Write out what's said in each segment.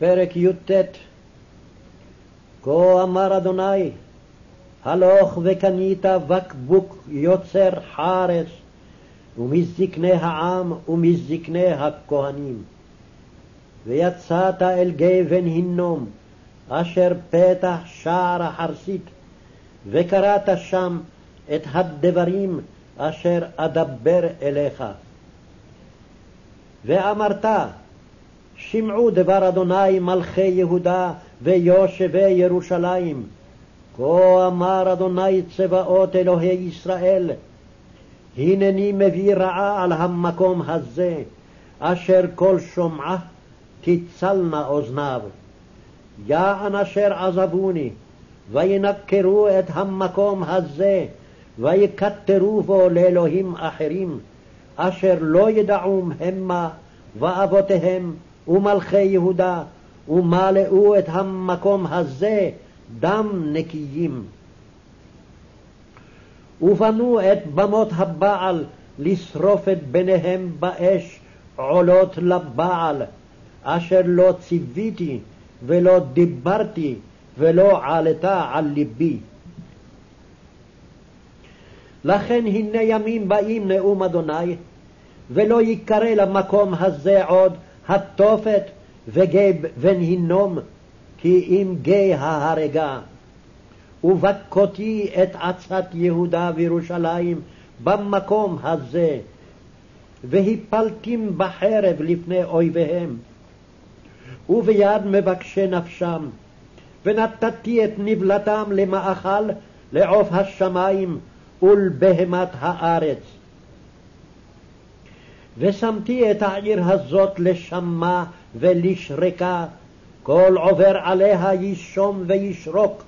פרק י"ט כה אמר אדוני, הלוך וקנית בקבוק יוצר חרס, ומזקני העם ומזקני הכהנים. ויצאת אל גבן הינום, אשר פתח שער החרסית, וקראת שם את הדברים אשר אדבר אליך. ואמרת, שמעו דבר אדוני מלכי יהודה ויושבי ירושלים. כה אמר אדוני צבאות אלוהי ישראל, הנני מביא רעה על המקום הזה, אשר כל שומעה תצלנה אוזניו. יען אשר עזבוני, וינקרו את המקום הזה, ויקטרו בו לאלוהים אחרים, אשר לא ידעום המה ואבותיהם ומלכי יהודה, ומלאו את המקום הזה דם נקיים. ובנו את במות הבעל לשרוף את בניהם באש עולות לבעל, אשר לא ציוויתי ולא דיברתי ולא עלתה על ליבי. לכן הנה ימים באים נאום אדוני, ולא ייקרא למקום הזה עוד התופת וגיא בן הינום, כי אם גיא ההרגה. ובכותי את עצת יהודה וירושלים במקום הזה, והפלתים בחרב לפני אויביהם, וביד מבקשי נפשם, ונתתי את נבלתם למאכל לעוף השמים ולבהמת הארץ. ושמתי את העיר הזאת לשמה ולשרקה, כל עובר עליה יישום וישרוק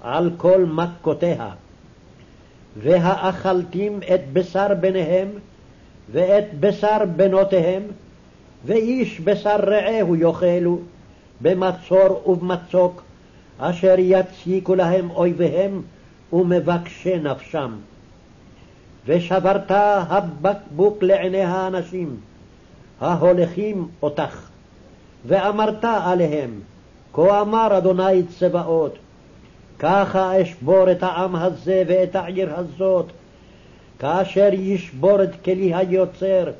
על כל מכותיה. והאכלתים את בשר בניהם, ואת בשר בנותיהם, ואיש בשר רעהו יאכלו, במצור ובמצוק, אשר יציקו להם אויביהם ומבקשי נפשם. ושברת הבקבוק לעיני האנשים, ההולכים אותך. ואמרת עליהם, כה אמר אדוני צבאות, ככה אשבור את העם הזה ואת העיר הזאת, כאשר ישבור את כלי היוצר,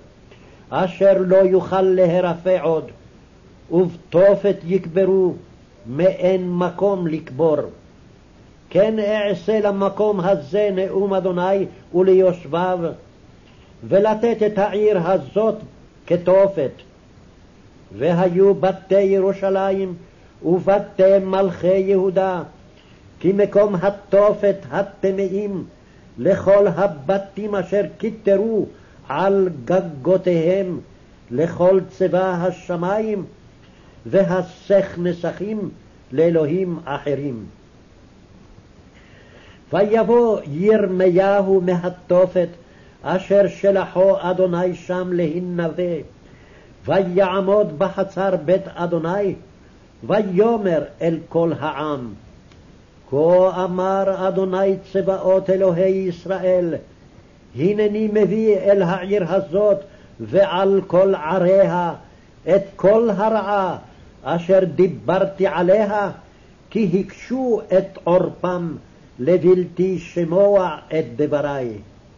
אשר לא יוכל להרפא עוד, ובתופת יקברו, מאין מקום לקבור. כן אעשה למקום הזה נאום אדוני וליושביו, ולתת את העיר הזאת כתופת. והיו בתי ירושלים ובתי מלכי יהודה, כי מקום התופת הטמאים לכל הבתים אשר כיתרו על גגותיהם, לכל צבא השמים, והסך נסכים לאלוהים אחרים. ויבוא ירמיהו מהתופת, אשר שלחו אדוני שם להנבא, ויעמוד בחצר בית אדוני, ויאמר אל כל העם, כה אמר אדוני צבאות אלוהי ישראל, הנני מביא אל העיר הזאת ועל כל עריה את כל הרעה אשר דיברתי עליה, כי הקשו את עורפם לבלתי שמוע את דברי.